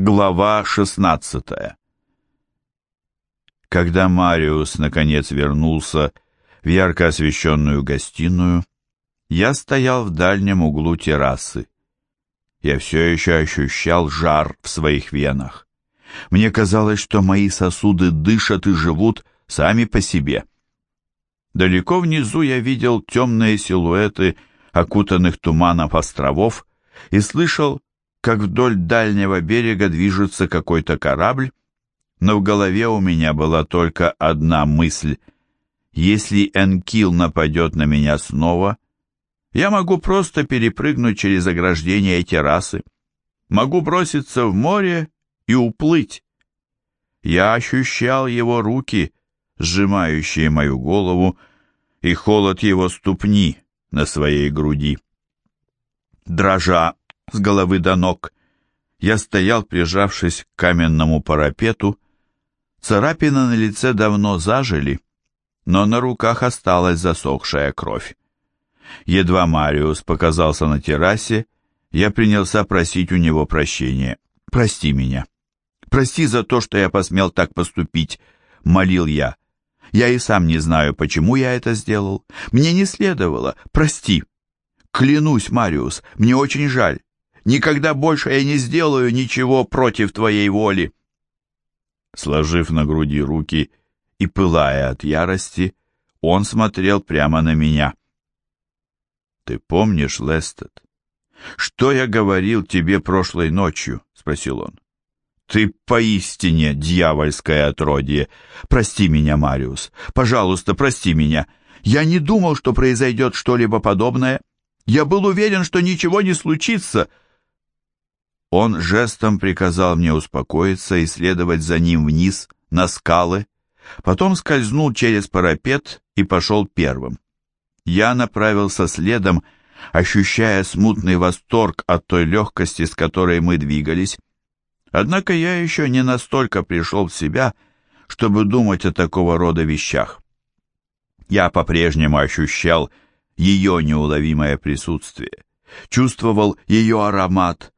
Глава 16 Когда Мариус наконец вернулся в ярко освещенную гостиную, я стоял в дальнем углу террасы. Я все еще ощущал жар в своих венах. Мне казалось, что мои сосуды дышат и живут сами по себе. Далеко внизу я видел темные силуэты окутанных туманов островов и слышал, как вдоль дальнего берега движется какой-то корабль, но в голове у меня была только одна мысль. Если Энкил нападет на меня снова, я могу просто перепрыгнуть через ограждение террасы, могу броситься в море и уплыть. Я ощущал его руки, сжимающие мою голову, и холод его ступни на своей груди. Дрожа с головы до ног. Я стоял, прижавшись к каменному парапету. Царапины на лице давно зажили, но на руках осталась засохшая кровь. Едва Мариус показался на террасе, я принялся просить у него прощения. «Прости меня. Прости за то, что я посмел так поступить», — молил я. «Я и сам не знаю, почему я это сделал. Мне не следовало. Прости. Клянусь, Мариус, мне очень жаль. Никогда больше я не сделаю ничего против твоей воли. Сложив на груди руки и пылая от ярости, он смотрел прямо на меня. «Ты помнишь, Лестед, что я говорил тебе прошлой ночью?» — спросил он. «Ты поистине дьявольское отродье. Прости меня, Мариус. Пожалуйста, прости меня. Я не думал, что произойдет что-либо подобное. Я был уверен, что ничего не случится, он жестом приказал мне успокоиться и следовать за ним вниз, на скалы, потом скользнул через парапет и пошел первым. Я направился следом, ощущая смутный восторг от той легкости, с которой мы двигались. Однако я еще не настолько пришел в себя, чтобы думать о такого рода вещах. Я по-прежнему ощущал ее неуловимое присутствие, чувствовал ее аромат,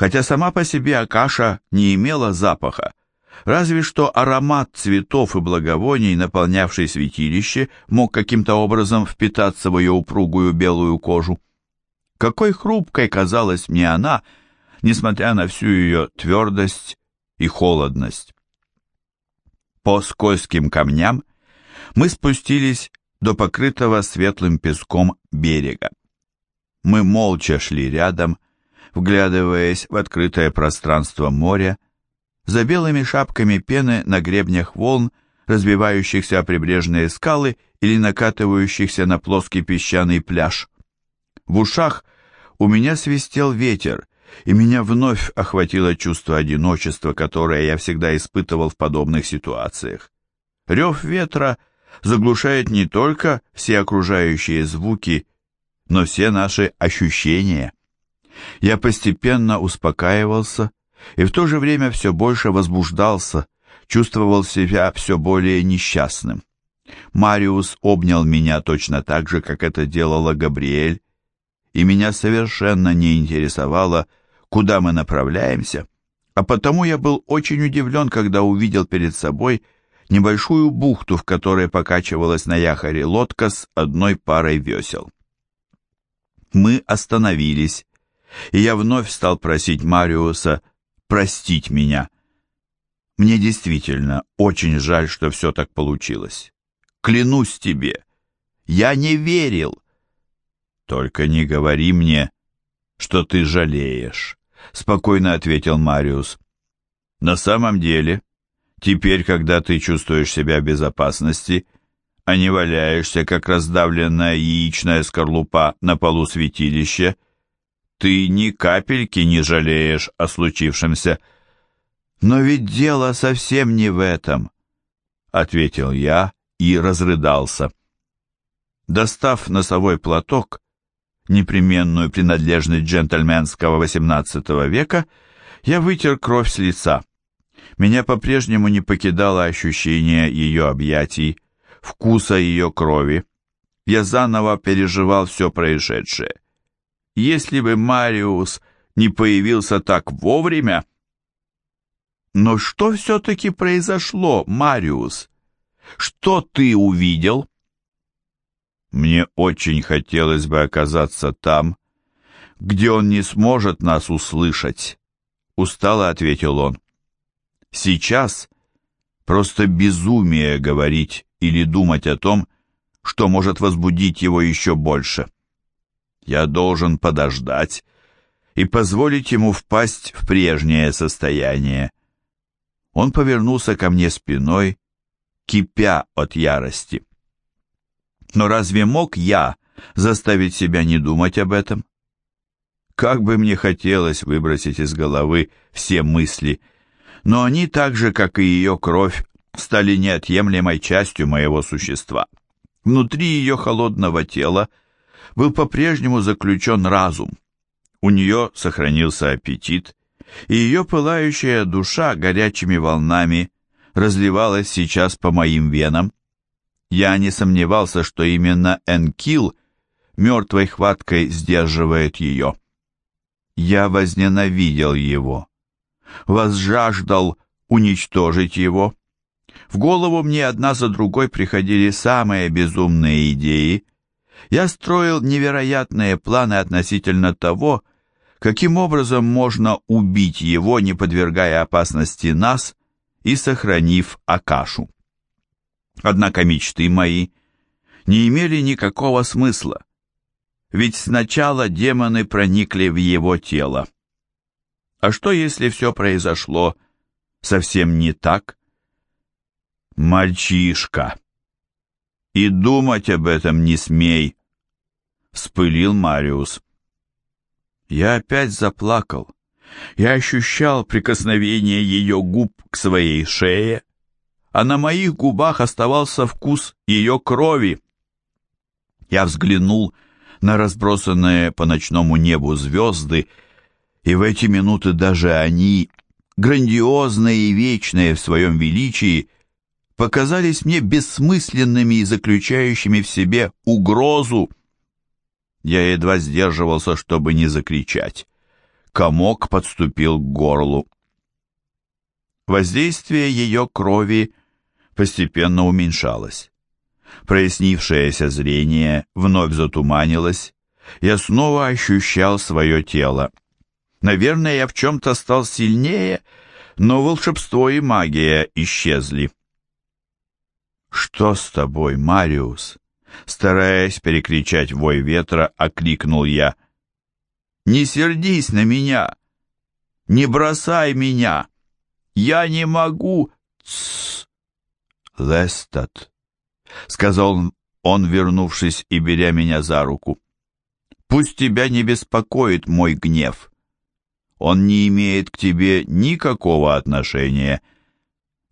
хотя сама по себе Акаша не имела запаха, разве что аромат цветов и благовоний, наполнявший святилище, мог каким-то образом впитаться в ее упругую белую кожу. Какой хрупкой казалась мне она, несмотря на всю ее твердость и холодность. По скользким камням мы спустились до покрытого светлым песком берега. Мы молча шли рядом, вглядываясь в открытое пространство моря, за белыми шапками пены на гребнях волн, разбивающихся о прибрежные скалы или накатывающихся на плоский песчаный пляж. В ушах у меня свистел ветер, и меня вновь охватило чувство одиночества, которое я всегда испытывал в подобных ситуациях. Рев ветра заглушает не только все окружающие звуки, но все наши ощущения. Я постепенно успокаивался и в то же время все больше возбуждался, чувствовал себя все более несчастным. Мариус обнял меня точно так же, как это делала Габриэль, и меня совершенно не интересовало, куда мы направляемся, а потому я был очень удивлен, когда увидел перед собой небольшую бухту, в которой покачивалась на якоре лодка с одной парой весел. Мы остановились, и я вновь стал просить Мариуса простить меня. Мне действительно очень жаль, что все так получилось. Клянусь тебе, я не верил. Только не говори мне, что ты жалеешь, спокойно ответил Мариус. На самом деле, теперь, когда ты чувствуешь себя в безопасности, а не валяешься, как раздавленная яичная скорлупа на полу святилища, ты ни капельки не жалеешь о случившемся. Но ведь дело совсем не в этом, ответил я и разрыдался. Достав носовой платок, непременную принадлежность джентльменского XVIII века, я вытер кровь с лица. Меня по-прежнему не покидало ощущение ее объятий, вкуса ее крови. Я заново переживал все происшедшее. Если бы Мариус не появился так вовремя, Но что все-таки произошло, Мариус? Что ты увидел? Мне очень хотелось бы оказаться там, где он не сможет нас услышать, устало ответил он. Сейчас просто безумие говорить или думать о том, что может возбудить его еще больше. Я должен подождать и позволить ему впасть в прежнее состояние. Он повернулся ко мне спиной, кипя от ярости. Но разве мог я заставить себя не думать об этом? Как бы мне хотелось выбросить из головы все мысли, но они так же, как и ее кровь, стали неотъемлемой частью моего существа. Внутри ее холодного тела был по-прежнему заключен разум. У нее сохранился аппетит, и ее пылающая душа горячими волнами разливалась сейчас по моим венам. Я не сомневался, что именно Энкил мертвой хваткой сдерживает ее. Я возненавидел его, возжаждал уничтожить его. В голову мне одна за другой приходили самые безумные идеи. Я строил невероятные планы относительно того, каким образом можно убить его, не подвергая опасности нас и сохранив Акашу. Однако мечты мои не имели никакого смысла, ведь сначала демоны проникли в его тело. А что, если все произошло совсем не так? Мальчишка! И думать об этом не смей, вспылил Мариус. Я опять заплакал. Я ощущал прикосновение ее губ к своей шее, а на моих губах оставался вкус ее крови. Я взглянул на разбросанные по ночному небу звезды, и в эти минуты даже они, грандиозные и вечные в своем величии, показались мне бессмысленными и заключающими в себе угрозу. Я едва сдерживался, чтобы не закричать. Комок подступил к горлу. Воздействие ее крови постепенно уменьшалось. Прояснившееся зрение вновь затуманилось. Я снова ощущал свое тело. Наверное, я в чем-то стал сильнее, но волшебство и магия исчезли. «Что с тобой, Мариус?» Стараясь перекричать вой ветра, окликнул я. «Не сердись на меня! Не бросай меня! Я не могу!» «Тссс! Лестат!» — сказал он, вернувшись и беря меня за руку. «Пусть тебя не беспокоит мой гнев. Он не имеет к тебе никакого отношения.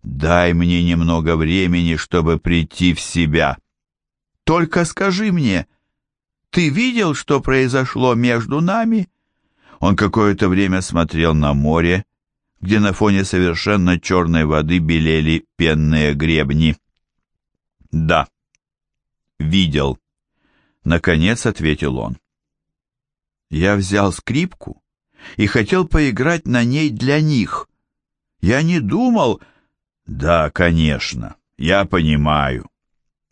Дай мне немного времени, чтобы прийти в себя». Только скажи мне, ты видел, что произошло между нами?» Он какое-то время смотрел на море, где на фоне совершенно черной воды белели пенные гребни. «Да, видел», — наконец ответил он. «Я взял скрипку и хотел поиграть на ней для них. Я не думал...» «Да, конечно, я понимаю.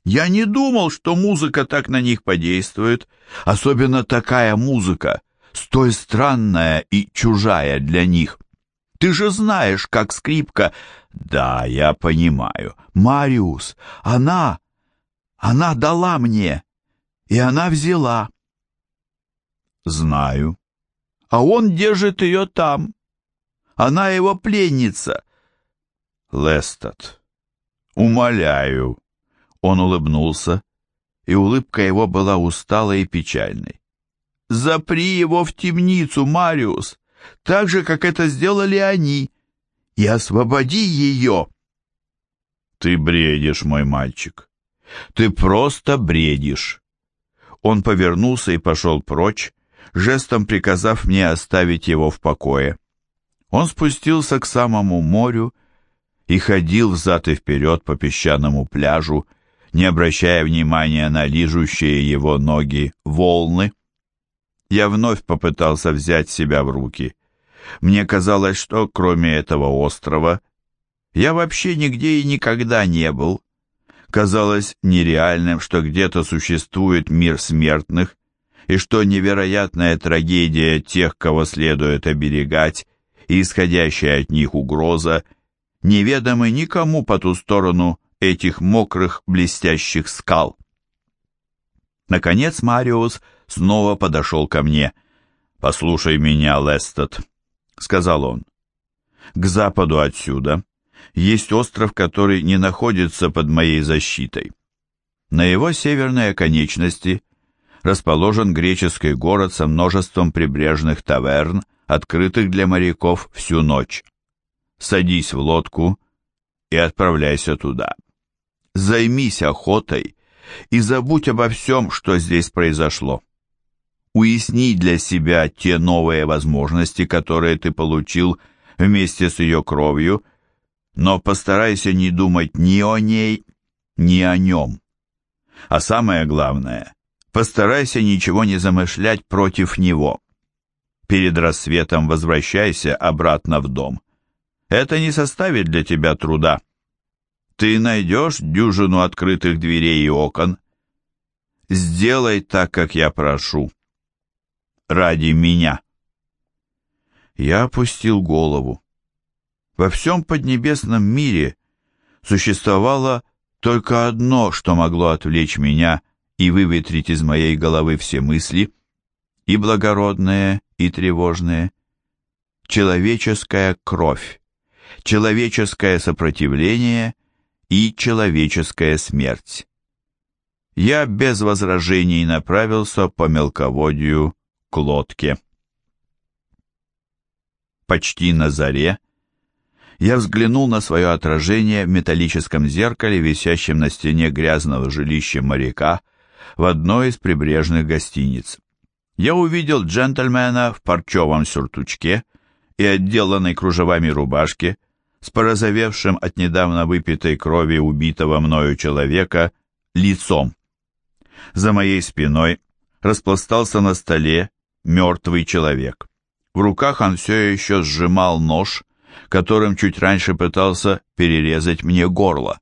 Я не думал, что музыка так на них подействует, особенно такая музыка, столь странная и чужая для них. Ты же знаешь, как скрипка... Да, я понимаю. Мариус, она... Она дала мне, и она взяла. Знаю. А он держит ее там. Она его пленница. Лестат, умоляю, он улыбнулся, и улыбка его была усталой и печальной. «Запри его в темницу, Мариус, так же, как это сделали они, и освободи ее!» «Ты бредишь, мой мальчик. Ты просто бредишь!» Он повернулся и пошел прочь, жестом приказав мне оставить его в покое. Он спустился к самому морю и ходил взад и вперед по песчаному пляжу, не обращая внимания на лижущие его ноги волны. Я вновь попытался взять себя в руки. Мне казалось, что кроме этого острова я вообще нигде и никогда не был. Казалось нереальным, что где-то существует мир смертных, и что невероятная трагедия тех, кого следует оберегать, и исходящая от них угроза, неведомы никому по ту сторону этих мокрых блестящих скал. Наконец Мариус снова подошел ко мне. «Послушай меня, Лестед», — сказал он. «К западу отсюда есть остров, который не находится под моей защитой. На его северной оконечности расположен греческий город со множеством прибрежных таверн, открытых для моряков всю ночь. Садись в лодку и отправляйся туда. Займись охотой и забудь обо всем, что здесь произошло. Уясни для себя те новые возможности, которые ты получил вместе с ее кровью, но постарайся не думать ни о ней, ни о нем. А самое главное, постарайся ничего не замышлять против него. Перед рассветом возвращайся обратно в дом. Это не составит для тебя труда. Ты найдешь дюжину открытых дверей и окон. Сделай так, как я прошу. Ради меня. Я опустил голову. Во всем поднебесном мире существовало только одно, что могло отвлечь меня и выветрить из моей головы все мысли, и благородные, и тревожные. Человеческая кровь, человеческое сопротивление и человеческая смерть. Я без возражений направился по мелководью к лодке. Почти на заре я взглянул на свое отражение в металлическом зеркале, висящем на стене грязного жилища моряка в одной из прибрежных гостиниц. Я увидел джентльмена в парчевом сюртучке и отделанной кружевами рубашке, с порозовевшим от недавно выпитой крови убитого мною человека лицом. За моей спиной распластался на столе мертвый человек. В руках он все еще сжимал нож, которым чуть раньше пытался перерезать мне горло.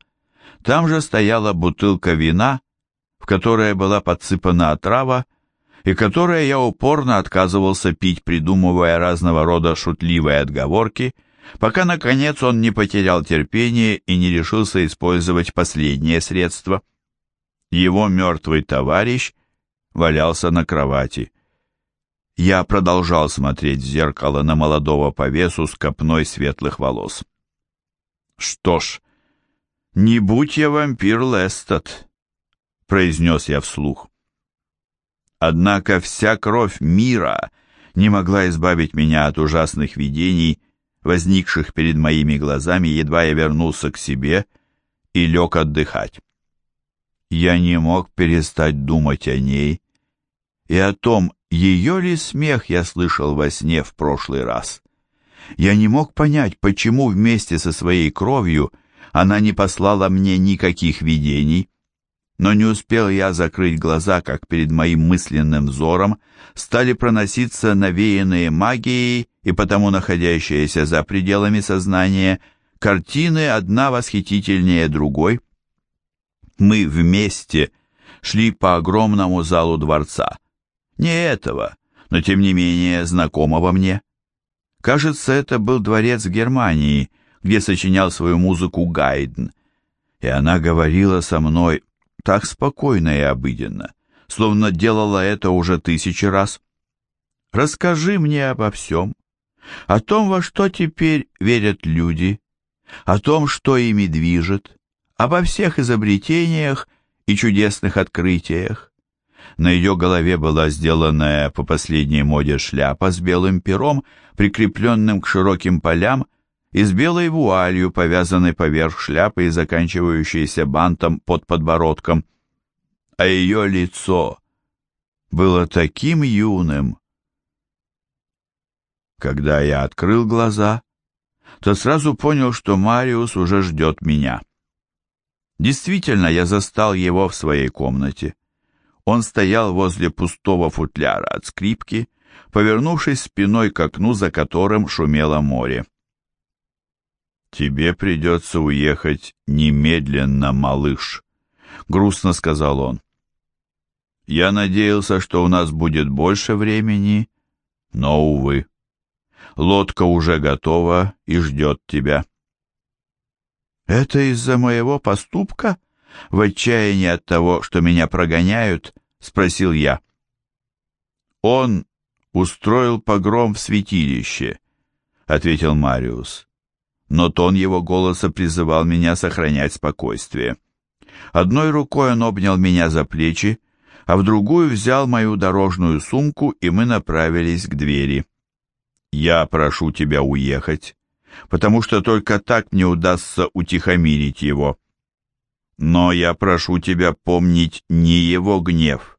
Там же стояла бутылка вина, в которой была подсыпана отрава, и которое я упорно отказывался пить, придумывая разного рода шутливые отговорки, пока, наконец, он не потерял терпение и не решился использовать последнее средство. Его мертвый товарищ валялся на кровати. Я продолжал смотреть в зеркало на молодого повесу с копной светлых волос. «Что ж, не будь я вампир Лестед», — произнес я вслух. Однако вся кровь мира не могла избавить меня от ужасных видений, возникших перед моими глазами, едва я вернулся к себе и лег отдыхать. Я не мог перестать думать о ней и о том, ее ли смех я слышал во сне в прошлый раз. Я не мог понять, почему вместе со своей кровью она не послала мне никаких видений, но не успел я закрыть глаза, как перед моим мысленным взором стали проноситься навеянные магией и потому находящиеся за пределами сознания картины одна восхитительнее другой. Мы вместе шли по огромному залу дворца. Не этого, но тем не менее знакомого мне. Кажется, это был дворец Германии, где сочинял свою музыку Гайден, и она говорила со мной так спокойно и обыденно, словно делала это уже тысячи раз. Расскажи мне обо всем, о том, во что теперь верят люди, о том, что ими движет, обо всех изобретениях и чудесных открытиях. На ее голове была сделанная по последней моде шляпа с белым пером, прикрепленным к широким полям и с белой вуалью, повязанной поверх шляпы и заканчивающейся бантом под подбородком. А ее лицо было таким юным. Когда я открыл глаза, то сразу понял, что Мариус уже ждет меня. Действительно, я застал его в своей комнате. Он стоял возле пустого футляра от скрипки, повернувшись спиной к окну, за которым шумело море. «Тебе придется уехать немедленно, малыш», — грустно сказал он. «Я надеялся, что у нас будет больше времени, но, увы, лодка уже готова и ждет тебя». «Это из-за моего поступка?» В отчаянии от того, что меня прогоняют, спросил я. Он устроил погром в святилище, ответил Мариус. Но тон его голоса призывал меня сохранять спокойствие. Одной рукой он обнял меня за плечи, а в другую взял мою дорожную сумку, и мы направились к двери. «Я прошу тебя уехать, потому что только так мне удастся утихомирить его. Но я прошу тебя помнить не его гнев,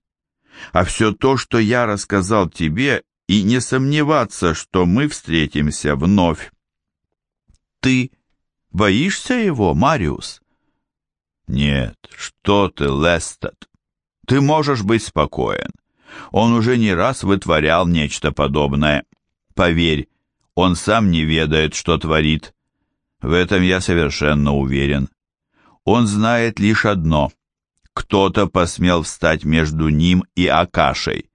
а все то, что я рассказал тебе, и не сомневаться, что мы встретимся вновь. Ты боишься его, Мариус? Нет, что ты, Лестед. Ты можешь быть спокоен. Он уже не раз вытворял нечто подобное. Поверь, он сам не ведает, что творит. В этом я совершенно уверен. Он знает лишь одно. Кто-то посмел встать между ним и Акашей.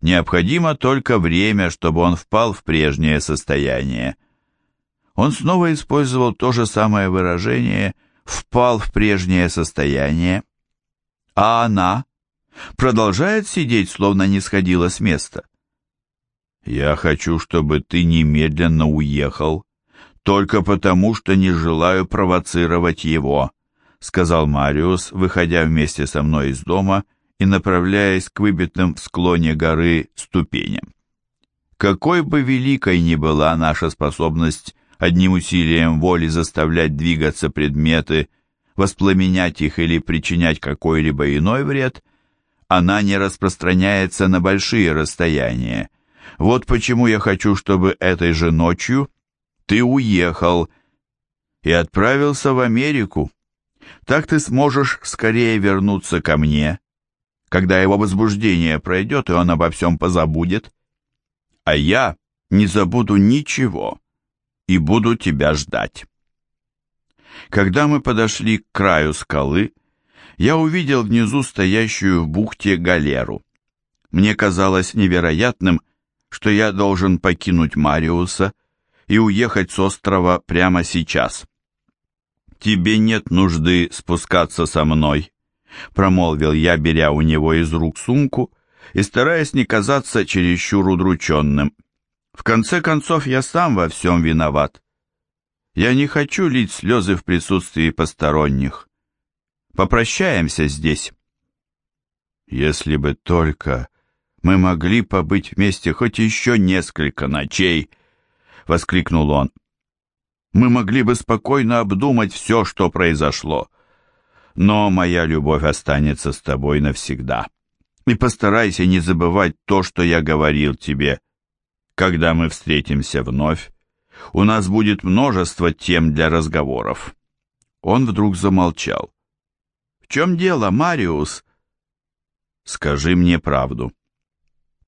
Необходимо только время, чтобы он впал в прежнее состояние. Он снова использовал то же самое выражение «впал в прежнее состояние», а она продолжает сидеть, словно не сходила с места. «Я хочу, чтобы ты немедленно уехал, только потому, что не желаю провоцировать его», — сказал Мариус, выходя вместе со мной из дома и направляясь к выбитым в склоне горы ступеням. Какой бы великой ни была наша способность одним усилием воли заставлять двигаться предметы, воспламенять их или причинять какой-либо иной вред, она не распространяется на большие расстояния. Вот почему я хочу, чтобы этой же ночью ты уехал и отправился в Америку. Так ты сможешь скорее вернуться ко мне, когда его возбуждение пройдет, и он обо всем позабудет. А я не забуду ничего и буду тебя ждать. Когда мы подошли к краю скалы, я увидел внизу стоящую в бухте галеру. Мне казалось невероятным, что я должен покинуть Мариуса и уехать с острова прямо сейчас. «Тебе нет нужды спускаться со мной», — промолвил я, беря у него из рук сумку и стараясь не казаться чересчур удрученным. «В конце концов, я сам во всем виноват. Я не хочу лить слезы в присутствии посторонних. Попрощаемся здесь». «Если бы только мы могли побыть вместе хоть еще несколько ночей», — воскликнул он мы могли бы спокойно обдумать все, что произошло. Но моя любовь останется с тобой навсегда. И постарайся не забывать то, что я говорил тебе. Когда мы встретимся вновь, у нас будет множество тем для разговоров. Он вдруг замолчал. «В чем дело, Мариус?» «Скажи мне правду.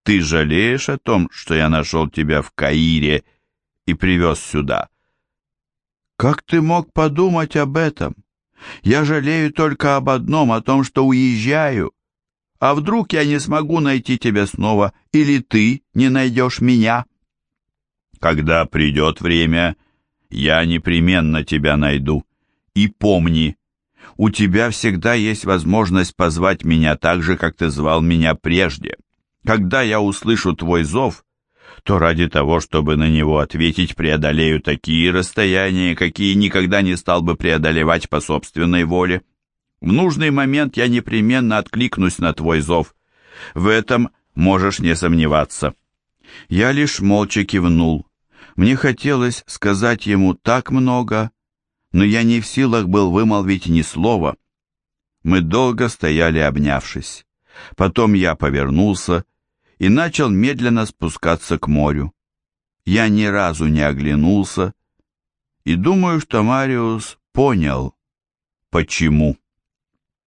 Ты жалеешь о том, что я нашел тебя в Каире и привез сюда?» Как ты мог подумать об этом? Я жалею только об одном, о том, что уезжаю. А вдруг я не смогу найти тебя снова, или ты не найдешь меня? Когда придет время, я непременно тебя найду. И помни, у тебя всегда есть возможность позвать меня так же, как ты звал меня прежде. Когда я услышу твой зов, то ради того, чтобы на него ответить, преодолею такие расстояния, какие никогда не стал бы преодолевать по собственной воле. В нужный момент я непременно откликнусь на твой зов. В этом можешь не сомневаться. Я лишь молча кивнул. Мне хотелось сказать ему так много, но я не в силах был вымолвить ни слова. Мы долго стояли, обнявшись. Потом я повернулся и начал медленно спускаться к морю. Я ни разу не оглянулся и думаю, что Мариус понял, почему.